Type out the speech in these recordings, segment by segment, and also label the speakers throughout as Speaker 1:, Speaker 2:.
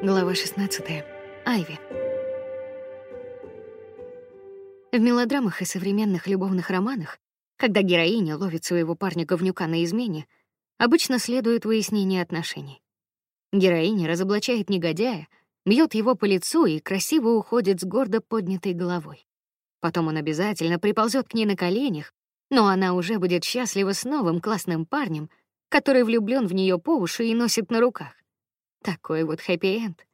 Speaker 1: Глава 16. Айви. В мелодрамах и современных любовных романах, когда героиня ловит своего парня-говнюка на измене, обычно следует выяснение отношений. Героиня разоблачает негодяя, бьет его по лицу и красиво уходит с гордо поднятой головой. Потом он обязательно приползет к ней на коленях, но она уже будет счастлива с новым классным парнем, который влюблён в неё по уши и носит на руках. Такой вот хэппи-энд.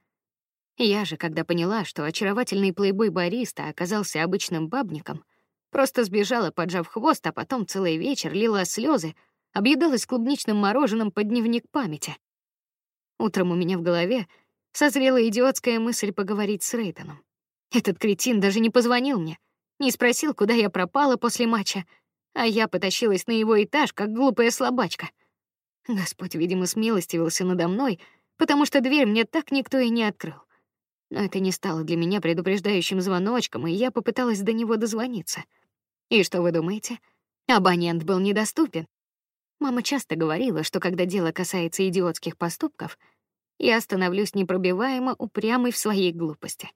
Speaker 1: Я же, когда поняла, что очаровательный плейбой-бариста оказался обычным бабником, просто сбежала, поджав хвост, а потом целый вечер лила слезы, объедалась клубничным мороженым под дневник памяти. Утром у меня в голове созрела идиотская мысль поговорить с Рейтоном. Этот кретин даже не позвонил мне, не спросил, куда я пропала после матча, а я потащилась на его этаж, как глупая слабачка — Господь, видимо, смилостивился надо мной, потому что дверь мне так никто и не открыл. Но это не стало для меня предупреждающим звоночком, и я попыталась до него дозвониться. И что вы думаете? Абонент был недоступен. Мама часто говорила, что когда дело касается идиотских поступков, я становлюсь непробиваемо упрямой в своей глупости.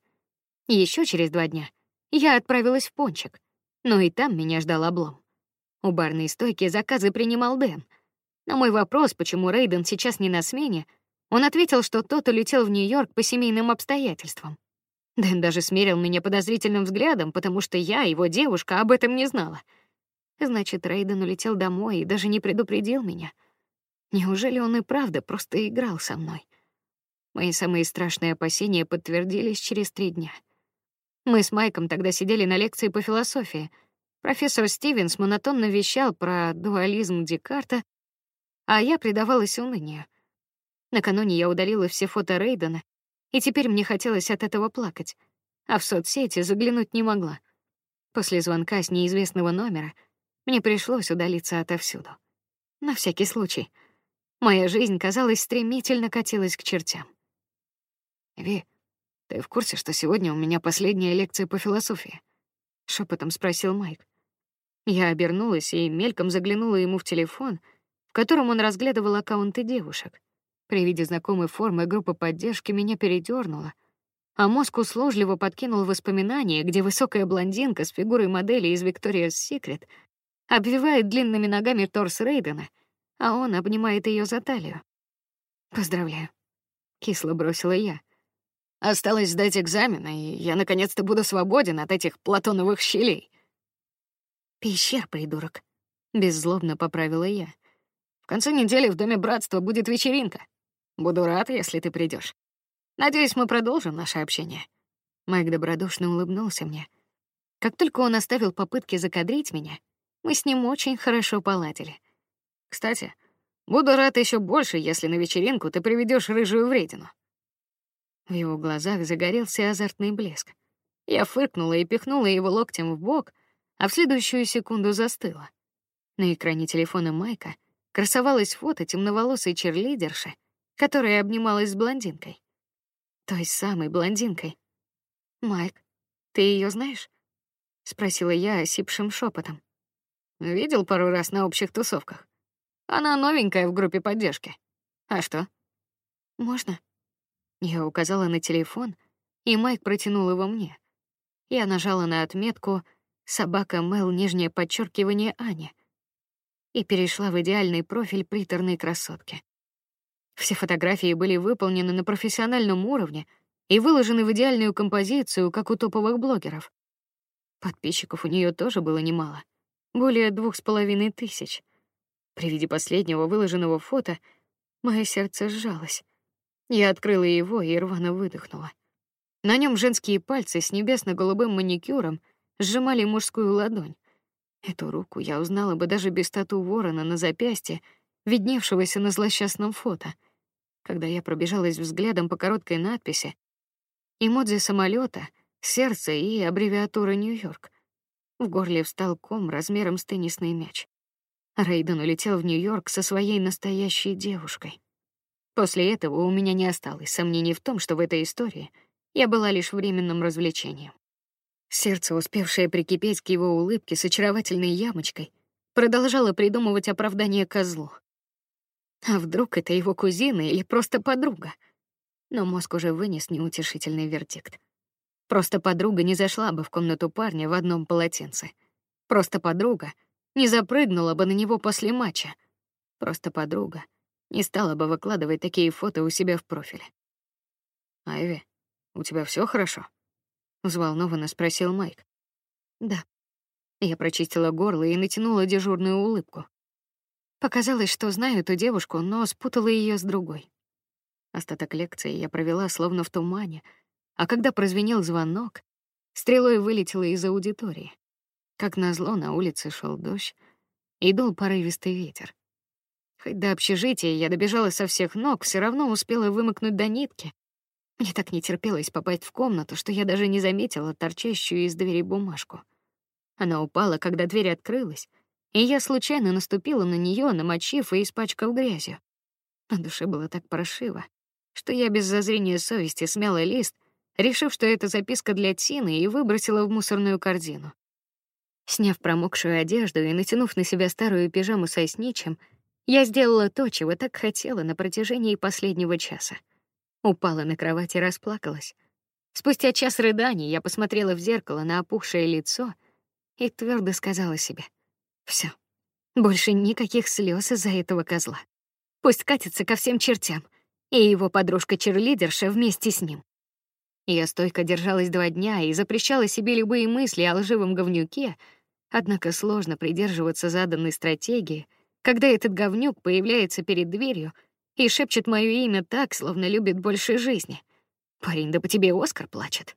Speaker 1: Еще через два дня я отправилась в Пончик, но и там меня ждал облом. У барной стойки заказы принимал Дэн — на мой вопрос, почему Рейден сейчас не на смене, он ответил, что тот улетел в Нью-Йорк по семейным обстоятельствам. Дэн даже смерил меня подозрительным взглядом, потому что я, его девушка, об этом не знала. Значит, Рейден улетел домой и даже не предупредил меня. Неужели он и правда просто играл со мной? Мои самые страшные опасения подтвердились через три дня. Мы с Майком тогда сидели на лекции по философии. Профессор Стивенс монотонно вещал про дуализм Декарта а я предавалась унынию. Накануне я удалила все фото Рейдена, и теперь мне хотелось от этого плакать, а в соцсети заглянуть не могла. После звонка с неизвестного номера мне пришлось удалиться отовсюду. На всякий случай. Моя жизнь, казалось, стремительно катилась к чертям. Ви, ты в курсе, что сегодня у меня последняя лекция по философии? Шепотом спросил Майк. Я обернулась и мельком заглянула ему в телефон — в котором он разглядывал аккаунты девушек. При виде знакомой формы группы поддержки меня передёрнуло, а мозг услужливо подкинул воспоминания, где высокая блондинка с фигурой модели из Victoria's Secret обвивает длинными ногами торс Рейдена, а он обнимает ее за талию. Поздравляю, кисло бросила я. Осталось сдать экзамен, и я наконец-то буду свободен от этих платоновых щелей. Пещер, придурок, беззлобно поправила я конце недели в доме братства будет вечеринка. Буду рад, если ты придешь. Надеюсь, мы продолжим наше общение. Майк добродушно улыбнулся мне. Как только он оставил попытки закадрить меня, мы с ним очень хорошо поладили. Кстати, буду рад еще больше, если на вечеринку ты приведешь рыжую вредину. В его глазах загорелся азартный блеск. Я фыркнула и пихнула его локтем в бок, а в следующую секунду застыла. На экране телефона Майка — красовалось фото темноволосой черлидерши, которая обнималась с блондинкой. Той самой блондинкой. Майк, ты ее знаешь? спросила я осипшим шепотом. Видел пару раз на общих тусовках. Она новенькая в группе поддержки. А что? Можно? Я указала на телефон, и Майк протянул его мне. Я нажала на отметку собака Мел нижнее подчеркивание Аня и перешла в идеальный профиль приторной красотки. Все фотографии были выполнены на профессиональном уровне и выложены в идеальную композицию, как у топовых блогеров. Подписчиков у нее тоже было немало, более двух с половиной тысяч. При виде последнего выложенного фото мое сердце сжалось. Я открыла его и рвано выдохнула. На нем женские пальцы с небесно-голубым маникюром сжимали мужскую ладонь. Эту руку я узнала бы даже без тату ворона на запястье, видневшегося на злосчастном фото. Когда я пробежалась взглядом по короткой надписи, эмодзи самолета, сердце и аббревиатура Нью-Йорк. В горле встал ком размером с теннисный мяч. Рейден улетел в Нью-Йорк со своей настоящей девушкой. После этого у меня не осталось сомнений в том, что в этой истории я была лишь временным развлечением. Сердце, успевшее прикипеть к его улыбке с очаровательной ямочкой, продолжало придумывать оправдание козлу. А вдруг это его кузина или просто подруга? Но мозг уже вынес неутешительный вердикт. Просто подруга не зашла бы в комнату парня в одном полотенце. Просто подруга не запрыгнула бы на него после матча. Просто подруга не стала бы выкладывать такие фото у себя в профиле. Айви, у тебя все хорошо? взволнованно спросил Майк. Да. Я прочистила горло и натянула дежурную улыбку. Показалось, что знаю эту девушку, но спутала ее с другой. Остаток лекции я провела словно в тумане, а когда прозвенел звонок, стрелой вылетела из аудитории. Как назло, на улице шел дождь и дул порывистый ветер. Хоть до общежития я добежала со всех ног, все равно успела вымокнуть до нитки. Мне так не терпелось попасть в комнату, что я даже не заметила торчащую из двери бумажку. Она упала, когда дверь открылась, и я случайно наступила на нее, намочив и испачкав грязью. На душе было так паршиво, что я без зазрения совести смяла лист, решив, что это записка для Тины, и выбросила в мусорную корзину. Сняв промокшую одежду и натянув на себя старую пижаму со сничем, я сделала то, чего так хотела на протяжении последнего часа. Упала на кровать и расплакалась. Спустя час рыданий я посмотрела в зеркало на опухшее лицо и твердо сказала себе: "Все, больше никаких слез из-за этого козла. Пусть катится ко всем чертям, и его подружка-черлидерша вместе с ним". Я стойко держалась два дня и запрещала себе любые мысли о лживом говнюке, однако сложно придерживаться заданной стратегии, когда этот говнюк появляется перед дверью и шепчет мое имя так, словно любит больше жизни. Парень, да по тебе Оскар плачет.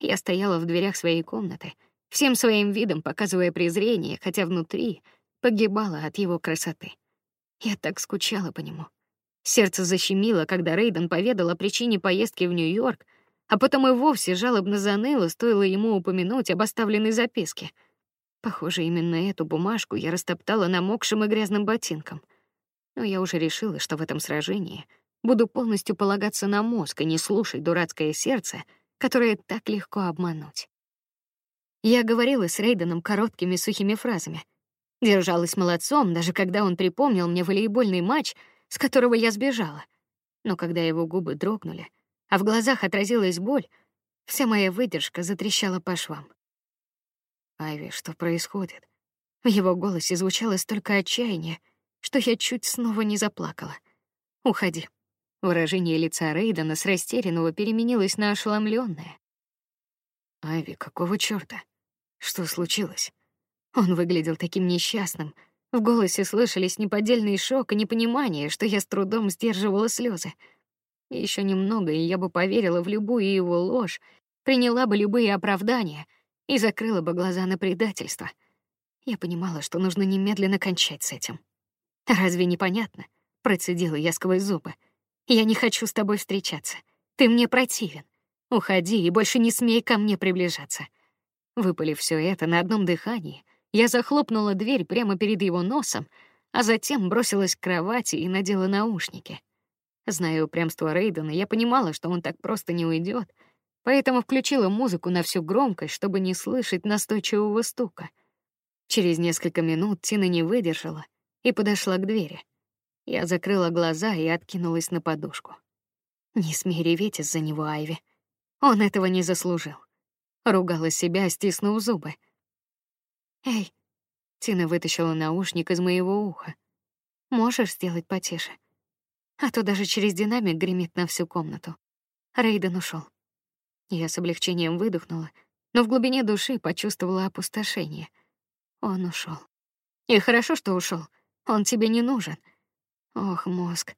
Speaker 1: Я стояла в дверях своей комнаты, всем своим видом показывая презрение, хотя внутри погибала от его красоты. Я так скучала по нему. Сердце защемило, когда Рейден поведал о причине поездки в Нью-Йорк, а потом и вовсе жалобно заныло, стоило ему упомянуть об оставленной записке. Похоже, именно эту бумажку я растоптала намокшим и грязным ботинком — но я уже решила, что в этом сражении буду полностью полагаться на мозг и не слушать дурацкое сердце, которое так легко обмануть. Я говорила с Рейденом короткими сухими фразами. Держалась молодцом, даже когда он припомнил мне волейбольный матч, с которого я сбежала. Но когда его губы дрогнули, а в глазах отразилась боль, вся моя выдержка затрещала по швам. Айви, что происходит? В его голосе звучало столько отчаяния, что я чуть снова не заплакала. Уходи. Выражение лица Рейдена с растерянного переменилось на ошеломленное. Айви, какого чёрта? Что случилось? Он выглядел таким несчастным. В голосе слышались неподдельный шок и непонимание, что я с трудом сдерживала слезы. Еще немного, и я бы поверила в любую его ложь, приняла бы любые оправдания и закрыла бы глаза на предательство. Я понимала, что нужно немедленно кончать с этим. Разве не понятно? Процедила я сквозь зубы. Я не хочу с тобой встречаться. Ты мне противен. Уходи и больше не смей ко мне приближаться. Выпалив все это на одном дыхании, я захлопнула дверь прямо перед его носом, а затем бросилась к кровати и надела наушники. Зная упрямство Рейдена, я понимала, что он так просто не уйдет, поэтому включила музыку на всю громкость, чтобы не слышать настойчивого стука. Через несколько минут Тина не выдержала и подошла к двери. Я закрыла глаза и откинулась на подушку. Не смей реветь из-за него, Айви. Он этого не заслужил. Ругала себя, стиснув зубы. Эй, Тина вытащила наушник из моего уха. Можешь сделать потише? А то даже через динамик гремит на всю комнату. Рейден ушел. Я с облегчением выдохнула, но в глубине души почувствовала опустошение. Он ушел. И хорошо, что ушел. Он тебе не нужен. Ох, мозг.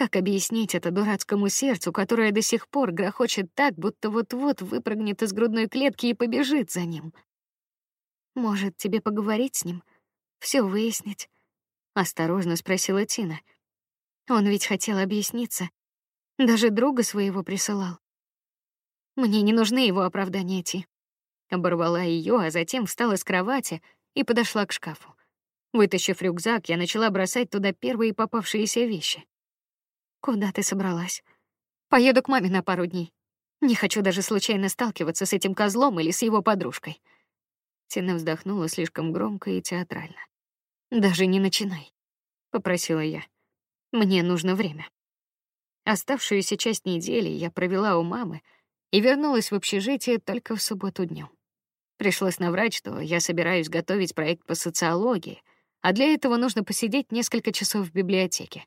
Speaker 1: Как объяснить это дурацкому сердцу, которое до сих пор грохочет так, будто вот-вот выпрыгнет из грудной клетки и побежит за ним? Может, тебе поговорить с ним, все выяснить? Осторожно спросила Тина. Он ведь хотел объясниться, даже друга своего присылал. Мне не нужны его оправдания, Ти. Оборвала ее, а затем встала с кровати и подошла к шкафу. Вытащив рюкзак, я начала бросать туда первые попавшиеся вещи. Куда ты собралась? Поеду к маме на пару дней. Не хочу даже случайно сталкиваться с этим козлом или с его подружкой. Тина вздохнула слишком громко и театрально. Даже не начинай, попросила я. Мне нужно время. Оставшуюся часть недели я провела у мамы и вернулась в общежитие только в субботу днем. Пришлось наврать, что я собираюсь готовить проект по социологии, а для этого нужно посидеть несколько часов в библиотеке.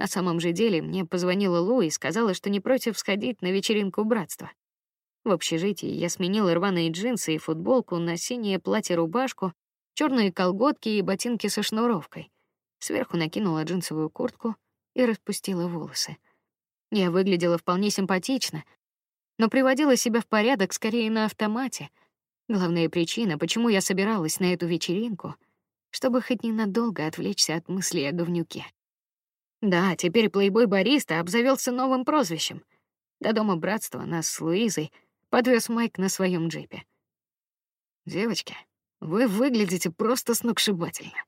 Speaker 1: На самом же деле мне позвонила Лу и сказала, что не против сходить на вечеринку братства. В общежитии я сменила рваные джинсы и футболку на синее платье-рубашку, черные колготки и ботинки со шнуровкой. Сверху накинула джинсовую куртку и распустила волосы. Я выглядела вполне симпатично, но приводила себя в порядок скорее на автомате. Главная причина, почему я собиралась на эту вечеринку, чтобы хоть ненадолго отвлечься от мыслей о говнюке. Да, теперь плейбой-бариста обзавелся новым прозвищем. До дома братства нас с Луизой подвез Майк на своем джипе. Девочки, вы выглядите просто сногсшибательно.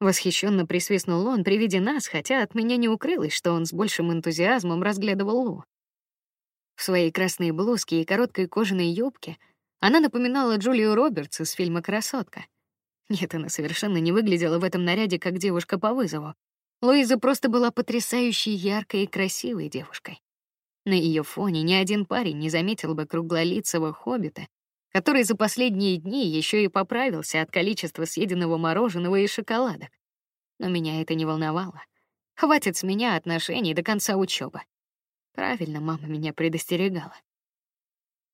Speaker 1: Восхищенно присвистнул он при виде нас, хотя от меня не укрылось, что он с большим энтузиазмом разглядывал Лу. В своей красной блузке и короткой кожаной юбке она напоминала Джулию Робертс из фильма «Красотка». Нет, она совершенно не выглядела в этом наряде как девушка по вызову. Луиза просто была потрясающей яркой и красивой девушкой. На ее фоне ни один парень не заметил бы круглолицего хоббита, который за последние дни еще и поправился от количества съеденного мороженого и шоколадок. Но меня это не волновало. Хватит с меня отношений до конца учебы. Правильно мама меня предостерегала.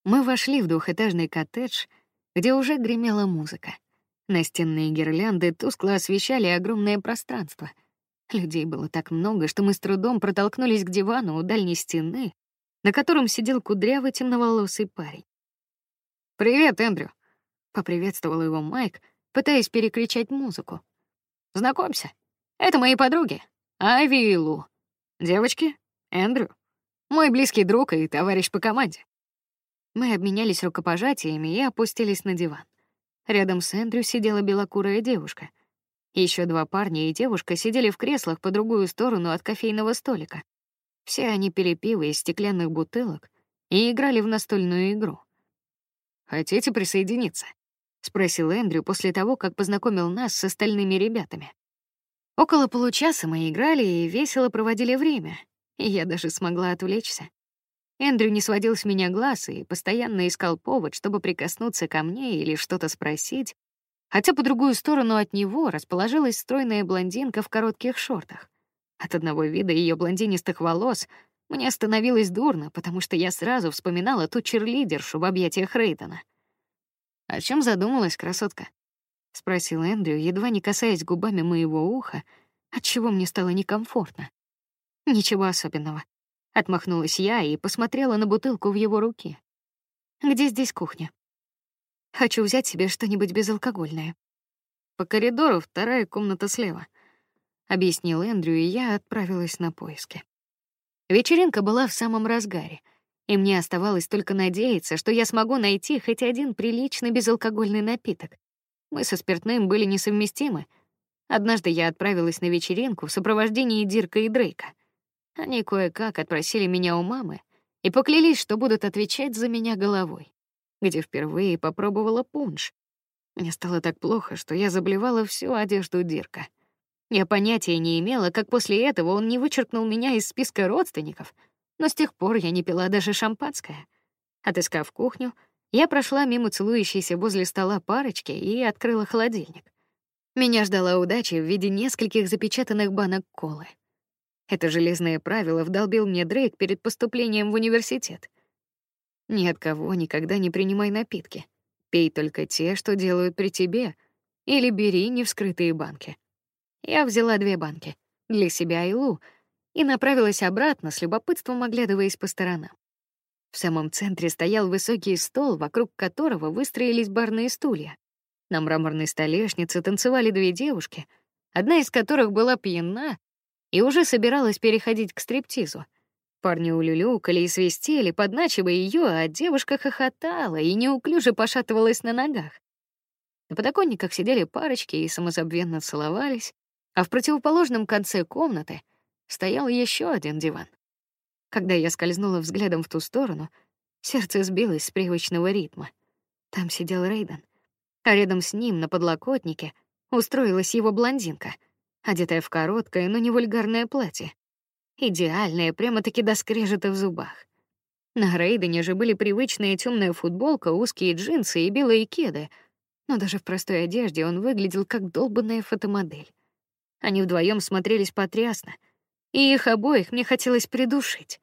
Speaker 1: Мы вошли в двухэтажный коттедж, где уже гремела музыка. Настенные гирлянды тускло освещали огромное пространство. Людей было так много, что мы с трудом протолкнулись к дивану у дальней стены, на котором сидел кудрявый темноволосый парень. «Привет, Эндрю!» — поприветствовал его Майк, пытаясь перекричать музыку. «Знакомься, это мои подруги, Ави и Лу. Девочки, Эндрю, мой близкий друг и товарищ по команде». Мы обменялись рукопожатиями и опустились на диван. Рядом с Эндрю сидела белокурая девушка. Еще два парня и девушка сидели в креслах по другую сторону от кофейного столика. Все они пили пиво из стеклянных бутылок и играли в настольную игру. Хотите присоединиться? спросил Эндрю после того, как познакомил нас с остальными ребятами. Около получаса мы играли и весело проводили время, и я даже смогла отвлечься. Эндрю не сводил с меня глаз и постоянно искал повод, чтобы прикоснуться ко мне или что-то спросить, хотя по другую сторону от него расположилась стройная блондинка в коротких шортах. От одного вида ее блондинистых волос мне становилось дурно, потому что я сразу вспоминала ту черлидершу в объятиях Рейдена. «О чем задумалась красотка?» — спросил Эндрю, едва не касаясь губами моего уха, от чего мне стало некомфортно. «Ничего особенного», — отмахнулась я и посмотрела на бутылку в его руке. «Где здесь кухня?» «Хочу взять себе что-нибудь безалкогольное». «По коридору вторая комната слева», — объяснил Эндрю, и я отправилась на поиски. Вечеринка была в самом разгаре, и мне оставалось только надеяться, что я смогу найти хоть один приличный безалкогольный напиток. Мы со спиртным были несовместимы. Однажды я отправилась на вечеринку в сопровождении Дирка и Дрейка. Они кое-как отпросили меня у мамы и поклялись, что будут отвечать за меня головой, где впервые попробовала пунш. Мне стало так плохо, что я заблевала всю одежду Дирка. Я понятия не имела, как после этого он не вычеркнул меня из списка родственников, но с тех пор я не пила даже шампанское. Отыскав кухню, я прошла мимо целующейся возле стола парочки и открыла холодильник. Меня ждала удача в виде нескольких запечатанных банок колы. Это железное правило вдолбил мне Дрейк перед поступлением в университет. Ни от кого никогда не принимай напитки. Пей только те, что делают при тебе, или бери невскрытые банки. Я взяла две банки для себя и Лу и направилась обратно, с любопытством оглядываясь по сторонам. В самом центре стоял высокий стол, вокруг которого выстроились барные стулья. На мраморной столешнице танцевали две девушки, одна из которых была пьяна и уже собиралась переходить к стриптизу. Парни улюлюкали и свистели, подначивая ее, а девушка хохотала и неуклюже пошатывалась на ногах. На подоконниках сидели парочки и самозабвенно целовались а в противоположном конце комнаты стоял еще один диван. Когда я скользнула взглядом в ту сторону, сердце сбилось с привычного ритма. Там сидел Рейден, а рядом с ним на подлокотнике устроилась его блондинка, одетая в короткое, но не вульгарное платье. Идеальная, прямо-таки до скрежета в зубах. На Рейдене же были привычная темная футболка, узкие джинсы и белые кеды, но даже в простой одежде он выглядел как долбанная фотомодель. Они вдвоем смотрелись потрясно, и их обоих мне хотелось придушить.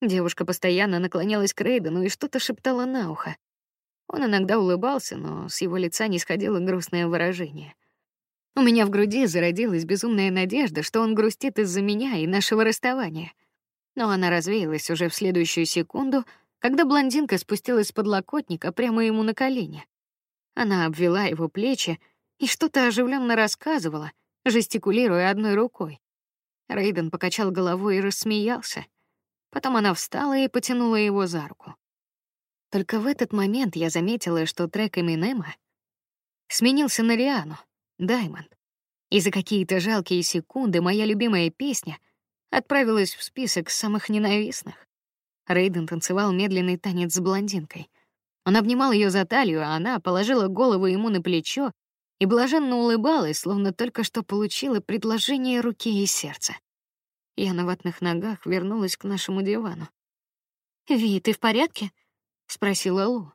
Speaker 1: Девушка постоянно наклонялась к Рейдену и что-то шептала на ухо. Он иногда улыбался, но с его лица не сходило грустное выражение. У меня в груди зародилась безумная надежда, что он грустит из-за меня и нашего расставания. Но она развеялась уже в следующую секунду, когда блондинка спустилась с подлокотника прямо ему на колени. Она обвела его плечи и что-то оживленно рассказывала, жестикулируя одной рукой. Рейден покачал головой и рассмеялся. Потом она встала и потянула его за руку. Только в этот момент я заметила, что трек Эминема сменился на Риану, Даймонд. И за какие-то жалкие секунды моя любимая песня отправилась в список самых ненавистных. Рейден танцевал медленный танец с блондинкой. Он обнимал ее за талию, а она положила голову ему на плечо и блаженно улыбалась, словно только что получила предложение руки и сердца. Я на ватных ногах вернулась к нашему дивану. «Ви, ты в порядке?» — спросила Лу.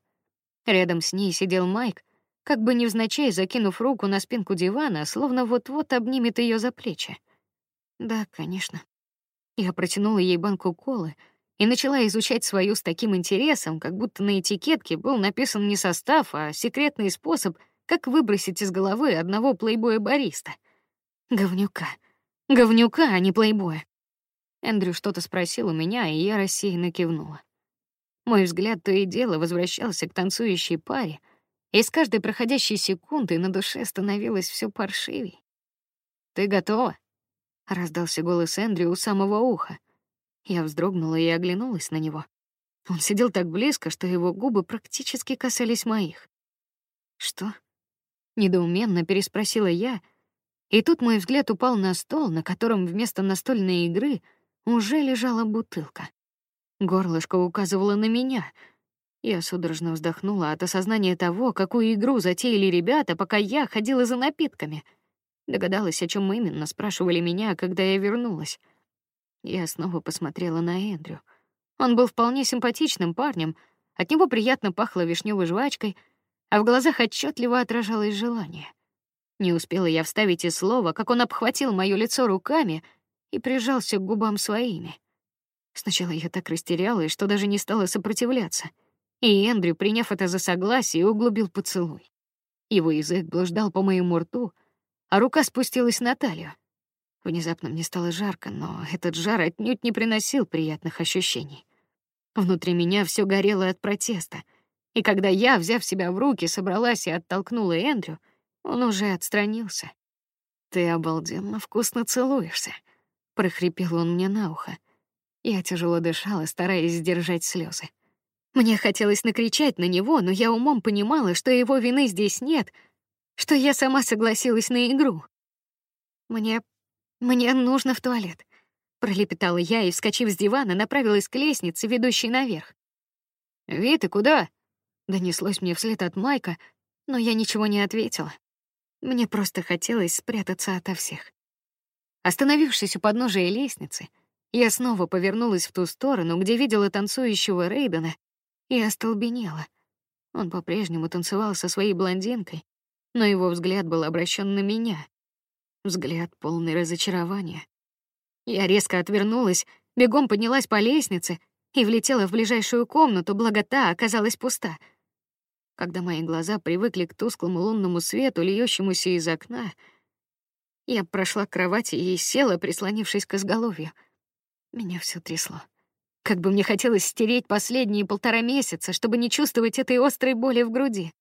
Speaker 1: Рядом с ней сидел Майк, как бы невзначай закинув руку на спинку дивана, словно вот-вот обнимет ее за плечи. Да, конечно. Я протянула ей банку колы и начала изучать свою с таким интересом, как будто на этикетке был написан не состав, а секретный способ, как выбросить из головы одного плейбоя-бариста. Говнюка. Говнюка, а не плейбоя. Эндрю что-то спросил у меня, и я рассеянно кивнула. Мой взгляд то и дело возвращался к танцующей паре, и с каждой проходящей секундой на душе становилось все паршивей. Ты готова? раздался голос Эндрю у самого уха. Я вздрогнула и оглянулась на него. Он сидел так близко, что его губы практически касались моих. Что? недоуменно переспросила я, и тут мой взгляд упал на стол, на котором вместо настольной игры уже лежала бутылка. Горлышко указывало на меня — я судорожно вздохнула от осознания того, какую игру затеяли ребята, пока я ходила за напитками. Догадалась, о чем именно спрашивали меня, когда я вернулась. Я снова посмотрела на Эндрю. Он был вполне симпатичным парнем, от него приятно пахло вишневой жвачкой, а в глазах отчетливо отражалось желание. Не успела я вставить и слова, как он обхватил моё лицо руками и прижался к губам своими. Сначала я так растерялась, что даже не стала сопротивляться — и Эндрю, приняв это за согласие, углубил поцелуй. Его язык блуждал по моему рту, а рука спустилась на талию. Внезапно мне стало жарко, но этот жар отнюдь не приносил приятных ощущений. Внутри меня все горело от протеста, и когда я, взяв себя в руки, собралась и оттолкнула Эндрю, он уже отстранился. Ты обалденно вкусно целуешься, прохрипел он мне на ухо. Я тяжело дышала, стараясь сдержать слезы. Мне хотелось накричать на него, но я умом понимала, что его вины здесь нет, что я сама согласилась на игру. Мне мне нужно в туалет, пролепетала я и, вскочив с дивана, направилась к лестнице, ведущей наверх. "Ви, ты куда?" донеслось мне вслед от Майка, но я ничего не ответила. Мне просто хотелось спрятаться ото всех. Остановившись у подножия лестницы, я снова повернулась в ту сторону, где видела танцующего Рейдена и остолбенела. Он по-прежнему танцевал со своей блондинкой, но его взгляд был обращен на меня. Взгляд полный разочарования. Я резко отвернулась, бегом поднялась по лестнице и влетела в ближайшую комнату, благо та оказалась пуста. Когда мои глаза привыкли к тусклому лунному свету, льющемуся из окна, я прошла к кровати и села, прислонившись к изголовью. Меня все трясло. Как бы мне хотелось стереть последние полтора месяца, чтобы не чувствовать этой острой боли в груди.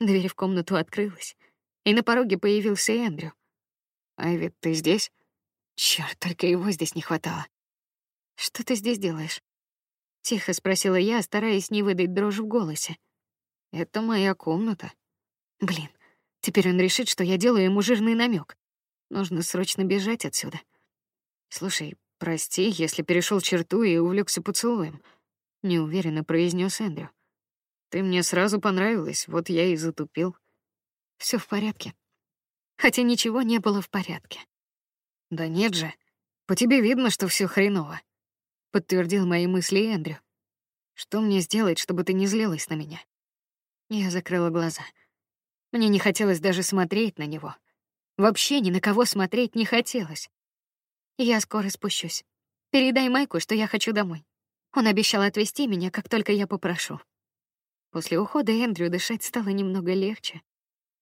Speaker 1: Дверь в комнату открылась, и на пороге появился Эндрю. «Айви, ты здесь?» Черт, только его здесь не хватало. «Что ты здесь делаешь?» Тихо спросила я, стараясь не выдать дрожь в голосе. «Это моя комната». Блин, теперь он решит, что я делаю ему жирный намек. Нужно срочно бежать отсюда. Слушай, Прости, если перешел черту и увлекся поцелуем, неуверенно произнес Эндрю. Ты мне сразу понравилась, вот я и затупил. Все в порядке. Хотя ничего не было в порядке. Да нет же. По тебе видно, что все хреново, подтвердил мои мысли Эндрю. Что мне сделать, чтобы ты не злилась на меня? Я закрыла глаза. Мне не хотелось даже смотреть на него. Вообще ни на кого смотреть не хотелось. Я скоро спущусь. Передай Майку, что я хочу домой. Он обещал отвезти меня, как только я попрошу. После ухода Эндрю дышать стало немного легче.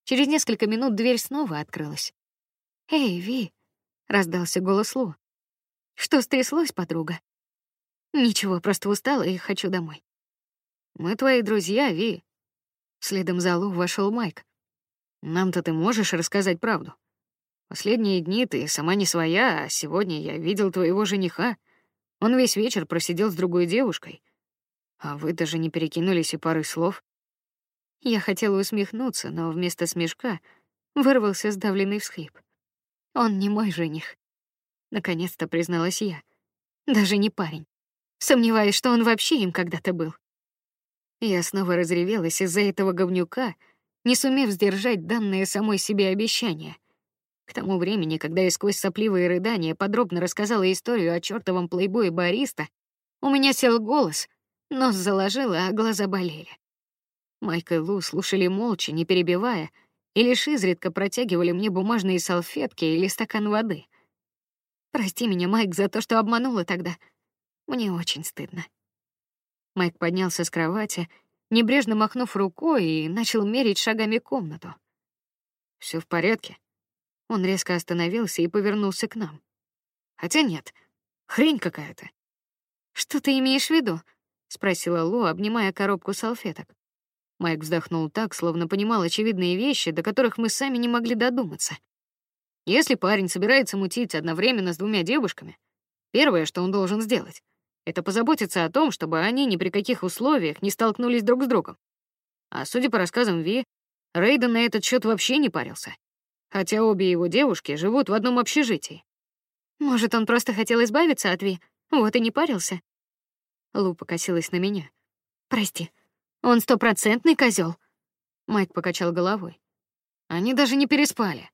Speaker 1: Через несколько минут дверь снова открылась. «Эй, Ви!» — раздался голос Лу. «Что стряслось, подруга?» «Ничего, просто устала и хочу домой». «Мы твои друзья, Ви». Следом за Лу вошел Майк. «Нам-то ты можешь рассказать правду? Последние дни ты сама не своя, а сегодня я видел твоего жениха. Он весь вечер просидел с другой девушкой. А вы даже не перекинулись и пары слов. Я хотела усмехнуться, но вместо смешка вырвался сдавленный всхлип. Он не мой жених. Наконец-то призналась я. Даже не парень. Сомневаюсь, что он вообще им когда-то был. Я снова разревелась из-за этого говнюка, не сумев сдержать данное самой себе обещание. К тому времени, когда я сквозь сопливые рыдания подробно рассказала историю о чёртовом плейбое Бориста, у меня сел голос, Нос заложило, а глаза болели. Майк и Лу слушали молча, не перебивая, и лишь изредка протягивали мне бумажные салфетки или стакан воды. Прости меня, Майк, за то, что обманула тогда. Мне очень стыдно. Майк поднялся с кровати, небрежно махнув рукой и начал мерить шагами комнату. Все в порядке. Он резко остановился и повернулся к нам. Хотя нет, хрень какая-то. Что ты имеешь в виду? спросила Лу, обнимая коробку салфеток. Майк вздохнул так, словно понимал очевидные вещи, до которых мы сами не могли додуматься. Если парень собирается мутить одновременно с двумя девушками, первое, что он должен сделать, это позаботиться о том, чтобы они ни при каких условиях не столкнулись друг с другом. А судя по рассказам Ви, Рейден на этот счет вообще не парился, хотя обе его девушки живут в одном общежитии. Может, он просто хотел избавиться от Ви, вот и не парился. Лу покосилась на меня. Прости, он стопроцентный козел. Майк покачал головой. Они даже не переспали.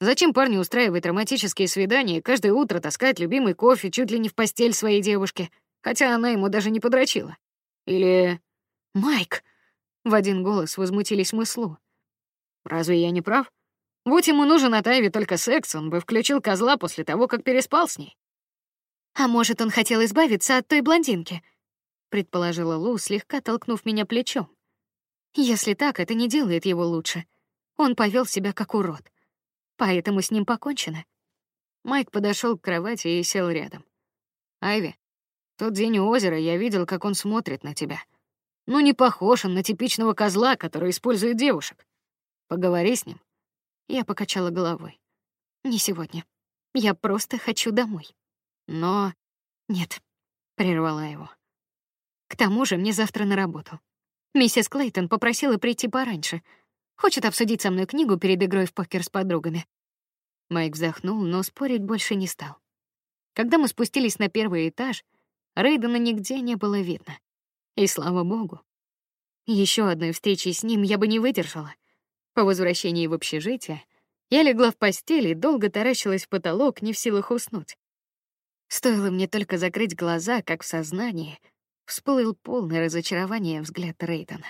Speaker 1: Зачем парню устраивать романтические свидания и каждое утро таскать любимый кофе чуть ли не в постель своей девушки, хотя она ему даже не подрочила? Или... Майк! В один голос возмутились мы с Лу. Разве я не прав? Будь ему нужен от Айви только секс, он бы включил козла после того, как переспал с ней. А может, он хотел избавиться от той блондинки, предположила Лу, слегка толкнув меня плечом. Если так, это не делает его лучше. Он повел себя как урод. Поэтому с ним покончено. Майк подошел к кровати и сел рядом. Айви, тот день у озера я видел, как он смотрит на тебя. Ну не похож он на типичного козла, который использует девушек. Поговори с ним. Я покачала головой. Не сегодня. Я просто хочу домой. Но нет, прервала его. К тому же мне завтра на работу. Миссис Клейтон попросила прийти пораньше. Хочет обсудить со мной книгу перед игрой в покер с подругами. Майк вздохнул, но спорить больше не стал. Когда мы спустились на первый этаж, Рейдена нигде не было видно. И слава богу. Еще одной встречи с ним я бы не выдержала. По возвращении в общежитие я легла в постели и долго таращилась в потолок, не в силах уснуть. Стоило мне только закрыть глаза, как в сознании — всплыл полный разочарования взгляд Рейтона.